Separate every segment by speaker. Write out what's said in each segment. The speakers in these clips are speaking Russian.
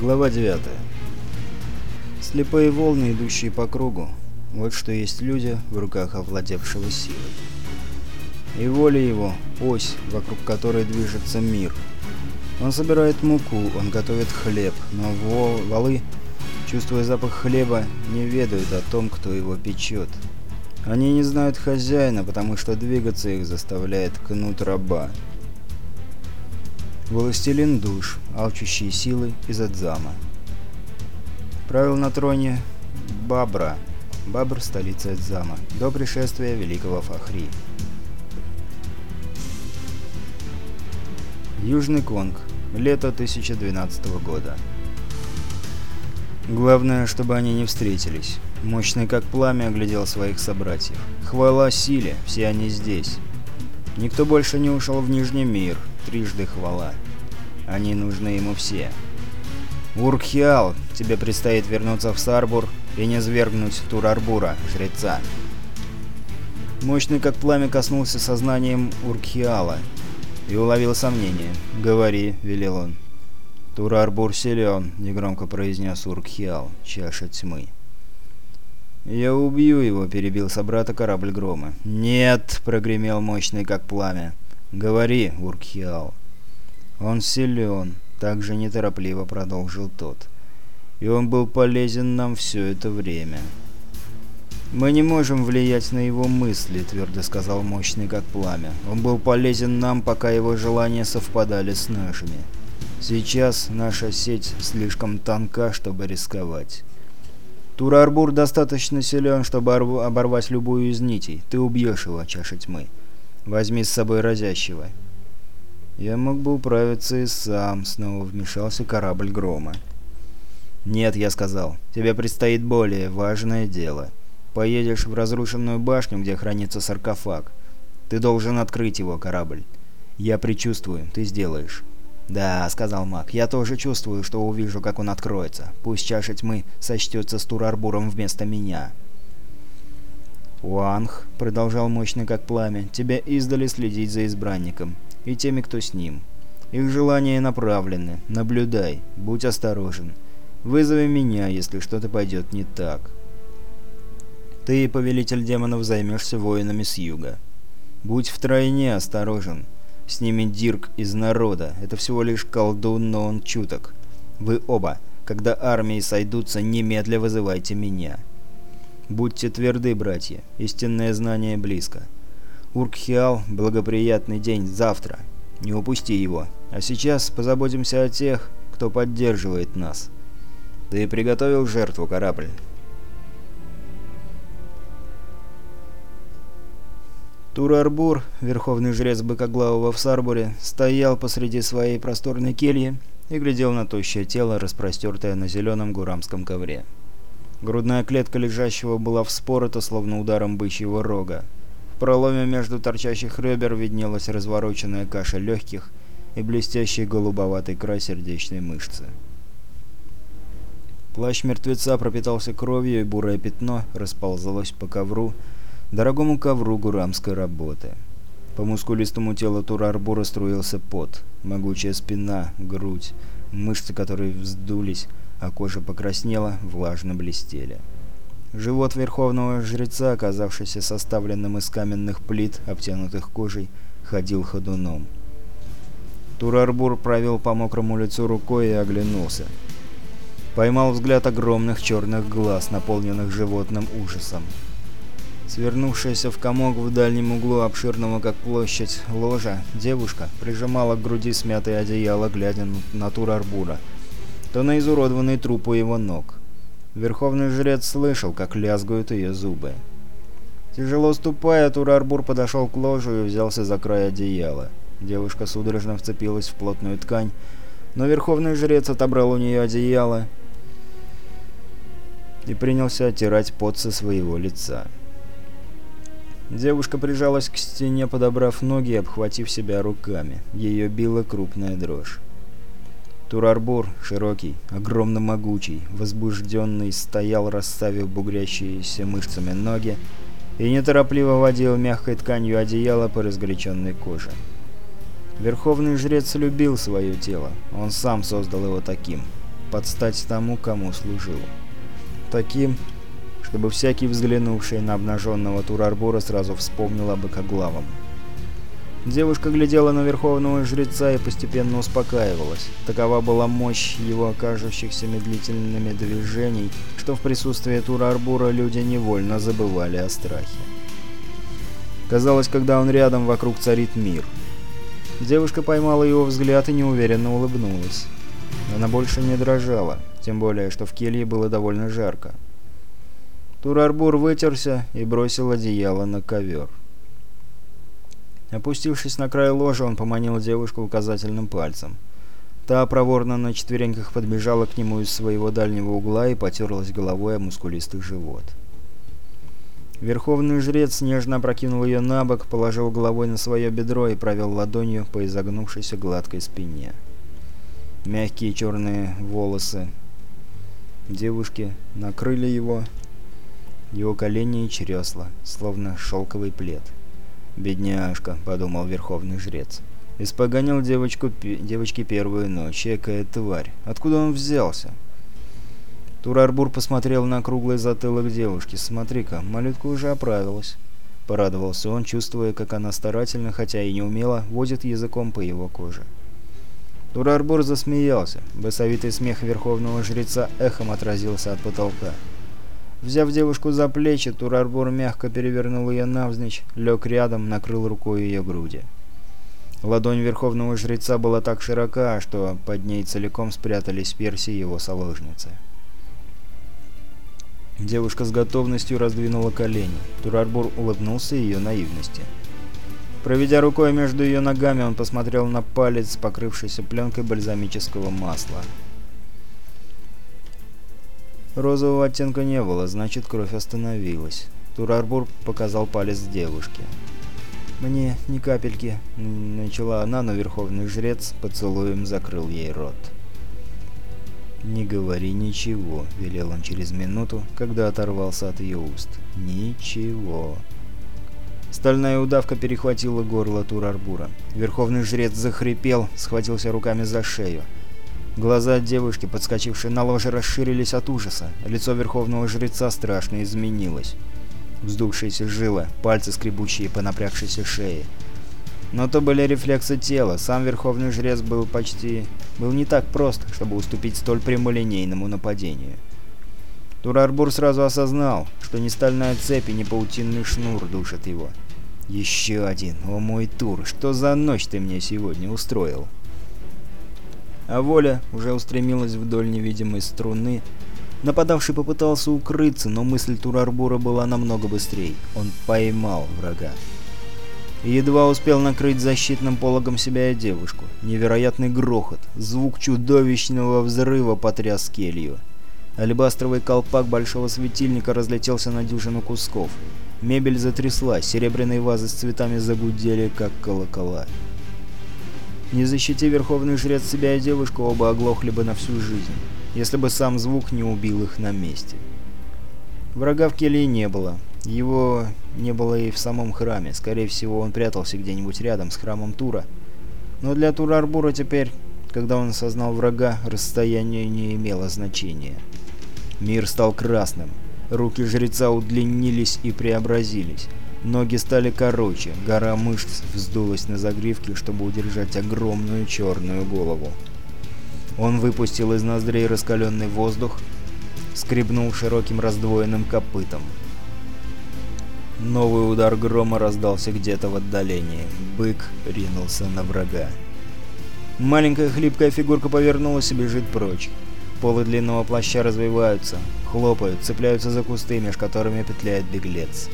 Speaker 1: Глава 9. Слепые волны, идущие по кругу. Вот что есть люди в руках овладевшего силой. И воля его – ось, вокруг которой движется мир. Он собирает муку, он готовит хлеб, но вол, валы, чувствуя запах хлеба, не ведают о том, кто его печет. Они не знают хозяина, потому что двигаться их заставляет кнут раба. Властелин душ, алчущий силы из Адзама. Правил на троне Бабра. Бабр – столица Адзама. До пришествия великого Фахри. Южный Конг. Лето 2012 года. Главное, чтобы они не встретились. Мощный как пламя оглядел своих собратьев. Хвала силе, все они здесь. Никто больше не ушел в Нижний мир. Трижды хвала. Они нужны ему все. Уркхиал, тебе предстоит вернуться в Сарбур и не свергнуть Турарбура, жреца. Мощный как пламя коснулся сознанием Уркхиала и уловил сомнение. «Говори», — велел он. «Турарбур силен», — негромко произнес Уркхиал, чаша тьмы. «Я убью его», — перебил собрата корабль грома. «Нет», — прогремел мощный как пламя. «Говори, Уркхиал». «Он силен», — также неторопливо продолжил тот. «И он был полезен нам все это время». «Мы не можем влиять на его мысли», — твердо сказал мощный как пламя. «Он был полезен нам, пока его желания совпадали с нашими. Сейчас наша сеть слишком тонка, чтобы рисковать». Турарбур достаточно силен, чтобы оборвать любую из нитей. Ты убьешь его, чаша тьмы. Возьми с собой разящего. Я мог бы управиться и сам, снова вмешался корабль грома. Нет, я сказал. Тебе предстоит более важное дело. Поедешь в разрушенную башню, где хранится саркофаг. Ты должен открыть его, корабль. Я предчувствую, ты сделаешь. «Да», — сказал маг, — «я тоже чувствую, что увижу, как он откроется. Пусть чаша тьмы сочтется с Турарбуром вместо меня». «Уанг», — продолжал мощный как пламя, — «тебя издали следить за избранником и теми, кто с ним. Их желания направлены. Наблюдай, будь осторожен. Вызови меня, если что-то пойдет не так. Ты, повелитель демонов, займешься воинами с юга. Будь втройне осторожен». С ними Дирк из народа. Это всего лишь колдун, но он чуток. Вы оба, когда армии сойдутся, немедля вызывайте меня. Будьте тверды, братья. Истинное знание близко. Уркхиал, благоприятный день завтра. Не упусти его. А сейчас позаботимся о тех, кто поддерживает нас. Ты приготовил жертву, корабль? Турарбур, верховный жрец Быкоглавого в Сарбуре, стоял посреди своей просторной кельи и глядел на тощее тело, распростертое на зеленом гурамском ковре. Грудная клетка лежащего была вспорота, словно ударом бычьего рога. В проломе между торчащих ребер виднелась развороченная каша легких и блестящий голубоватый край сердечной мышцы. Плащ мертвеца пропитался кровью, и бурое пятно расползалось по ковру, дорогому ковру гурамской работы. По мускулистому телу Турарбура струился пот, могучая спина, грудь, мышцы которой вздулись, а кожа покраснела, влажно блестели. Живот верховного жреца, оказавшийся составленным из каменных плит, обтянутых кожей, ходил ходуном. Турарбур провел по мокрому лицу рукой и оглянулся. Поймал взгляд огромных черных глаз, наполненных животным ужасом. Свернувшаяся в комок в дальнем углу обширного как площадь ложа, девушка прижимала к груди смятое одеяло, глядя на тур Арбура, то на изуродованный труп у его ног. Верховный жрец слышал, как лязгают ее зубы. Тяжело ступая, Тур-Арбур подошел к ложу и взялся за край одеяла. Девушка судорожно вцепилась в плотную ткань, но верховный жрец отобрал у нее одеяло и принялся оттирать пот со своего лица. Девушка прижалась к стене, подобрав ноги и обхватив себя руками. Ее била крупная дрожь. Турарбур, широкий, огромно могучий, возбужденный, стоял, расставив бугрящиеся мышцами ноги, и неторопливо водил мягкой тканью одеяла по разгоряченной коже. Верховный жрец любил свое тело, он сам создал его таким. под стать тому, кому служил. Таким, чтобы всякий взглянувший на обнаженного Турарбора сразу вспомнил об Экоглавом. Девушка глядела на Верховного Жреца и постепенно успокаивалась. Такова была мощь его окажущихся медлительными движений, что в присутствии Турарбура люди невольно забывали о страхе. Казалось, когда он рядом, вокруг царит мир. Девушка поймала его взгляд и неуверенно улыбнулась. Она больше не дрожала, тем более, что в келье было довольно жарко. Турарбур вытерся и бросил одеяло на ковер. Опустившись на край ложа, он поманил девушку указательным пальцем. Та проворно на четвереньках подбежала к нему из своего дальнего угла и потерлась головой о мускулистый живот. Верховный жрец нежно опрокинул ее на бок, положил головой на свое бедро и провел ладонью по изогнувшейся гладкой спине. Мягкие черные волосы девушки накрыли его, его колени и чресла, словно шелковый плед. «Бедняжка», — подумал верховный жрец. «Испоганил девочку, девочке первую ночь, экая тварь. Откуда он взялся?» Турарбур посмотрел на круглый затылок девушки. «Смотри-ка, малютка уже оправилась». Порадовался он, чувствуя, как она старательно, хотя и не умело, водит языком по его коже. Турарбур засмеялся. Басовитый смех верховного жреца эхом отразился от потолка. Взяв девушку за плечи, Турарбур мягко перевернул ее навзничь, лег рядом, накрыл рукой ее груди. Ладонь верховного жреца была так широка, что под ней целиком спрятались перси его соложницы. Девушка с готовностью раздвинула колени. Турарбур улыбнулся ее наивности. Проведя рукой между ее ногами, он посмотрел на палец, покрывшийся пленкой бальзамического масла. Розового оттенка не было, значит, кровь остановилась. Турарбур показал палец девушке. «Мне ни капельки», — начала она, но верховный жрец поцелуем закрыл ей рот. «Не говори ничего», — велел он через минуту, когда оторвался от ее уст. «Ничего». Стальная удавка перехватила горло Турарбура. Верховный жрец захрипел, схватился руками за шею. Глаза девушки, подскочившие на ложе, расширились от ужаса. Лицо верховного жреца страшно изменилось. Вздувшиеся жилы, пальцы скребущие по напрягшейся шее. Но то были рефлексы тела, сам Верховный Жрец был почти... был не так прост, чтобы уступить столь прямолинейному нападению. Турарбур сразу осознал, что ни стальная цепь и ни паутинный шнур душат его. «Еще один! О мой Тур! Что за ночь ты мне сегодня устроил?» А воля уже устремилась вдоль невидимой струны. Нападавший попытался укрыться, но мысль Турарбура была намного быстрее. Он поймал врага едва успел накрыть защитным пологом себя и девушку. Невероятный грохот, звук чудовищного взрыва потряс келью. Алебастровый колпак большого светильника разлетелся на дюжину кусков. Мебель затряслась, серебряные вазы с цветами загудели, как колокола. Не защити Верховный Жрец себя и девушку, оба оглохли бы на всю жизнь, если бы сам звук не убил их на месте. Врага в келье не было. Его не было и в самом храме. Скорее всего, он прятался где-нибудь рядом с храмом Тура. Но для Тура-Арбура теперь, когда он осознал врага, расстояние не имело значения. Мир стал красным. Руки жреца удлинились и преобразились. Ноги стали короче, гора мышц вздулась на загривке, чтобы удержать огромную черную голову. Он выпустил из ноздрей раскаленный воздух, скребнул широким раздвоенным копытом. Новый удар грома раздался где-то в отдалении. Бык ринулся на врага. Маленькая хлипкая фигурка повернулась и бежит прочь. Полы длинного плаща развиваются, хлопают, цепляются за кусты, меж которыми петляет беглец.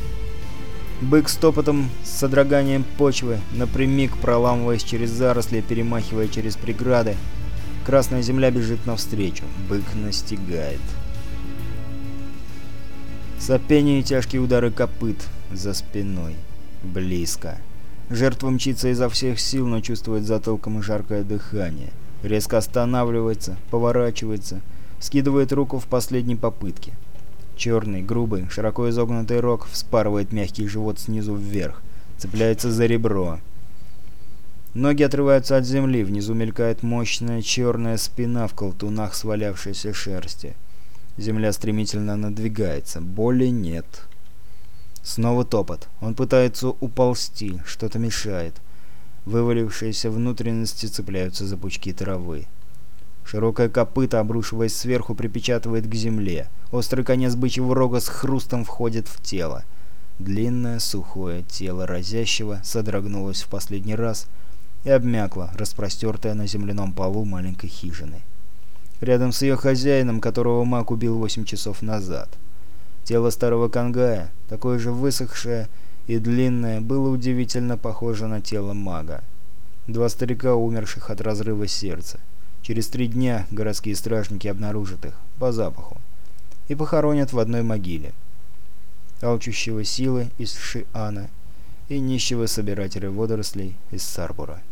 Speaker 1: Бык с топотом, с содроганием почвы, напрямик проламываясь через заросли, перемахивая через преграды. Красная земля бежит навстречу. Бык настигает. Сопение и тяжкие удары копыт за спиной. Близко. Жертва мчится изо всех сил, но чувствует затылком жаркое дыхание. Резко останавливается, поворачивается, скидывает руку в последней попытке. Черный, грубый, широко изогнутый рог вспарывает мягкий живот снизу вверх, цепляется за ребро. Ноги отрываются от земли, внизу мелькает мощная черная спина в колтунах свалявшейся шерсти. Земля стремительно надвигается, боли нет. Снова топот. Он пытается уползти, что-то мешает. Вывалившиеся внутренности цепляются за пучки травы. Широкое копыто, обрушиваясь сверху, припечатывает к земле. Острый конец бычьего рога с хрустом входит в тело. Длинное, сухое тело разящего содрогнулось в последний раз — и обмякла, распростертая на земляном полу маленькой хижины. Рядом с ее хозяином, которого маг убил восемь часов назад. Тело старого Кангая, такое же высохшее и длинное, было удивительно похоже на тело мага. Два старика, умерших от разрыва сердца. Через три дня городские стражники обнаружат их, по запаху, и похоронят в одной могиле. Алчущего силы из Шиана и нищего собирателя водорослей из Сарбура.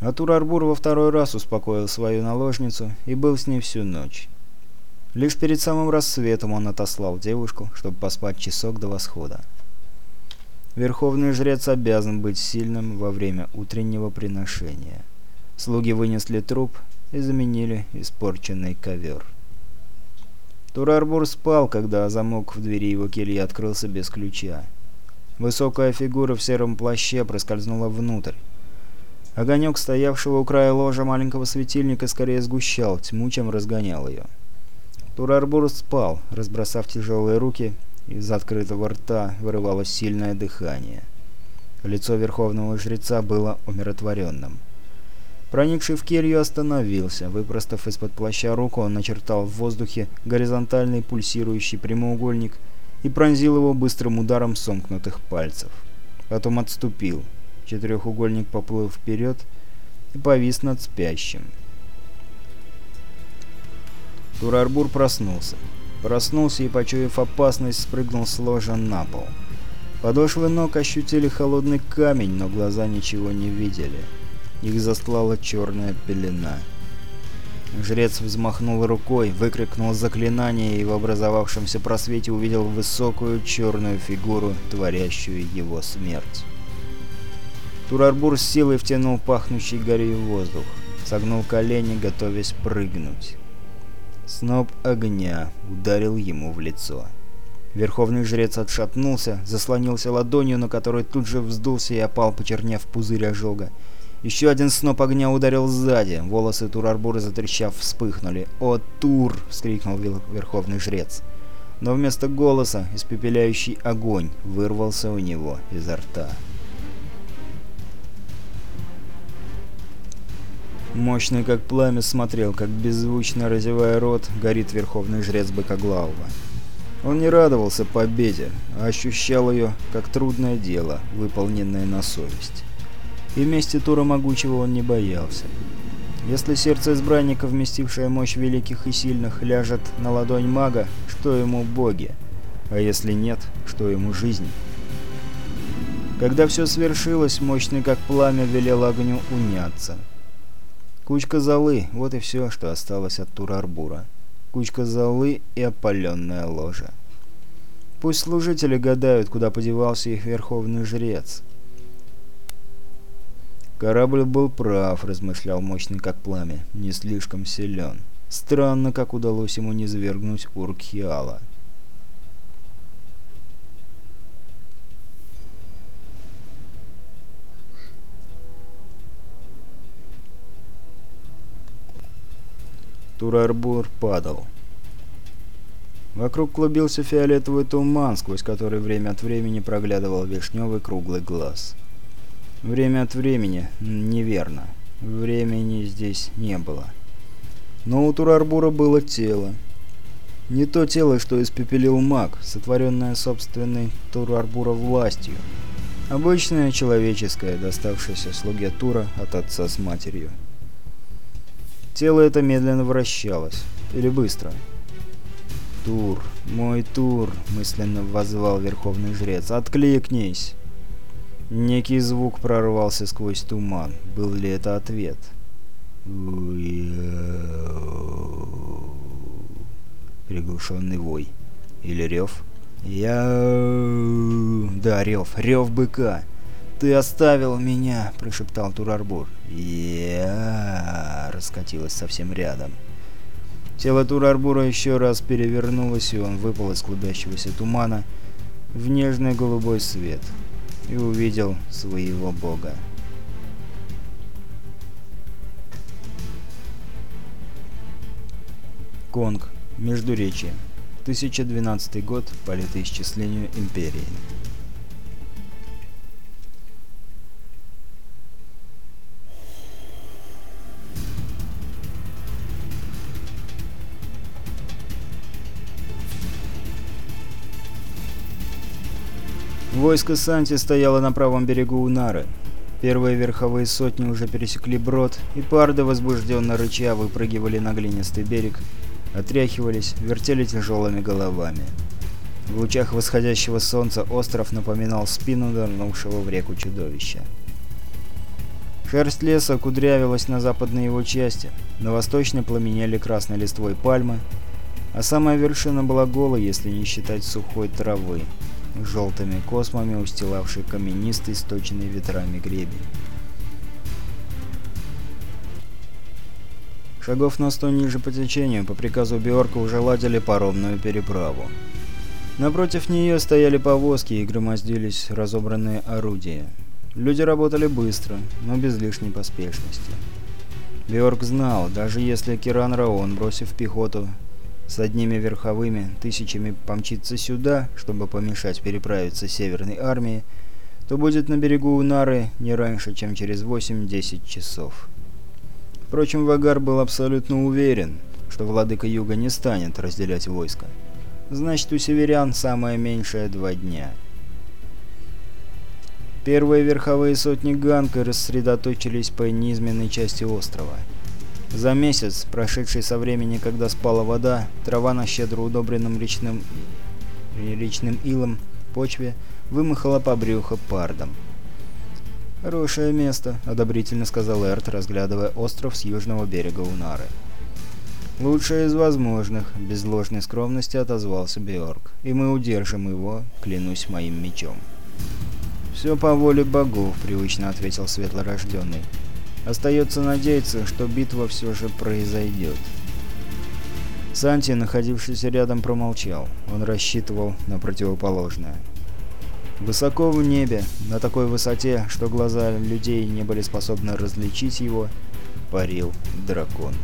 Speaker 1: А Турарбур во второй раз успокоил свою наложницу и был с ней всю ночь. Лишь перед самым рассветом он отослал девушку, чтобы поспать часок до восхода. Верховный жрец обязан быть сильным во время утреннего приношения. Слуги вынесли труп и заменили испорченный ковер. Турарбур спал, когда замок в двери его кельи открылся без ключа. Высокая фигура в сером плаще проскользнула внутрь. Огонек стоявшего у края ложа маленького светильника скорее сгущал тьму, чем разгонял ее. Турарбур спал, разбросав тяжелые руки, из открытого рта вырывалось сильное дыхание. Лицо верховного жреца было умиротворенным. Проникший в келью остановился. Выпростав из-под плаща руку, он начертал в воздухе горизонтальный пульсирующий прямоугольник и пронзил его быстрым ударом сомкнутых пальцев. Потом отступил, Четырехугольник поплыл вперед и повис над спящим. Турарбур проснулся. Проснулся и, почуяв опасность, спрыгнул с ложа на пол. Подошвы ног ощутили холодный камень, но глаза ничего не видели. Их застлала черная пелена. Жрец взмахнул рукой, выкрикнул заклинание и в образовавшемся просвете увидел высокую черную фигуру, творящую его смерть. Турарбур с силой втянул пахнущий горей воздух, согнул колени, готовясь прыгнуть. Сноп огня ударил ему в лицо. Верховный жрец отшатнулся, заслонился ладонью, на которой тут же вздулся и опал, почернев пузырь ожога. Еще один сноп огня ударил сзади, волосы Турарбура, затрещав, вспыхнули. «О, Тур!» — вскрикнул Верховный жрец. Но вместо голоса испепеляющий огонь вырвался у него изо рта. Мощный как пламя смотрел, как беззвучно разевая рот, горит верховный жрец Быкоглавого. Он не радовался победе, а ощущал ее как трудное дело, выполненное на совесть. И вместе Тура Могучего он не боялся. Если сердце избранника, вместившее мощь великих и сильных, ляжет на ладонь мага, что ему боги? А если нет, что ему жизнь? Когда все свершилось, мощный как пламя велел огню уняться. Кучка золы — вот и все, что осталось от Турарбура. Кучка золы и опаленная ложа. Пусть служители гадают, куда подевался их верховный жрец. Корабль был прав, размышлял мощный как пламя, не слишком силен. Странно, как удалось ему не завергнуть Уркхиала. Турарбур падал. Вокруг клубился фиолетовый туман, сквозь который время от времени проглядывал вишневый круглый глаз. Время от времени неверно. Времени здесь не было. Но у Турарбура было тело. Не то тело, что испепелил маг, сотворенное собственной Турарбура властью. Обычное человеческое, доставшееся слуге Тура от отца с матерью. Тело это медленно вращалось. Или быстро. «Тур, мой Тур!» — мысленно воззвал Верховный Жрец. «Откликнись!» Некий звук прорвался сквозь туман. Был ли это ответ? Приглушенный вой. Или рев? Я... Да, рев, рев быка. «Ты оставил меня!» — прошептал Турарбур. «Я...» — раскатилось совсем рядом. Тело Турарбура еще раз перевернулось, и он выпал из клубящегося тумана в нежный голубой свет и увидел своего бога. Конг. Междуречие. 1012 год по летоисчислению Империи. Войско Санти стояло на правом берегу Унары. Первые верховые сотни уже пересекли брод, и парды, возбужденно рыча, выпрыгивали на глинистый берег, отряхивались, вертели тяжелыми головами. В лучах восходящего солнца остров напоминал спину нырнувшего в реку чудовища. Шерсть леса кудрявилась на западной его части, на восточной пламенели красной листвой пальмы, а самая вершина была голой, если не считать сухой травы, желтыми космами устилавший каменистый, сточенный ветрами гребень. Шагов на сто ниже по течению по приказу Биорка уже ладили паромную переправу. Напротив нее стояли повозки и громоздились разобранные орудия. Люди работали быстро, но без лишней поспешности. Биорк знал, даже если Киран Раон, бросив пехоту, с одними верховыми тысячами помчится сюда, чтобы помешать переправиться Северной армии, то будет на берегу Унары не раньше, чем через 8-10 часов. Впрочем, Вагар был абсолютно уверен, что владыка Юга не станет разделять войско. Значит, у северян самое меньшее два дня. Первые верховые сотни Ганка рассредоточились по низменной части острова – за месяц, прошедший со времени, когда спала вода, трава на щедро удобренном речным, речным илом почве вымахала по брюху пардом. «Хорошее место», — одобрительно сказал Эрт, разглядывая остров с южного берега Унары. «Лучшее из возможных», — без ложной скромности отозвался Беорг. «И мы удержим его, клянусь моим мечом». «Все по воле богов», — привычно ответил Светлорожденный. Остается надеяться, что битва все же произойдет. Санти, находившийся рядом, промолчал. Он рассчитывал на противоположное. Высоко в небе, на такой высоте, что глаза людей не были способны различить его, парил дракон.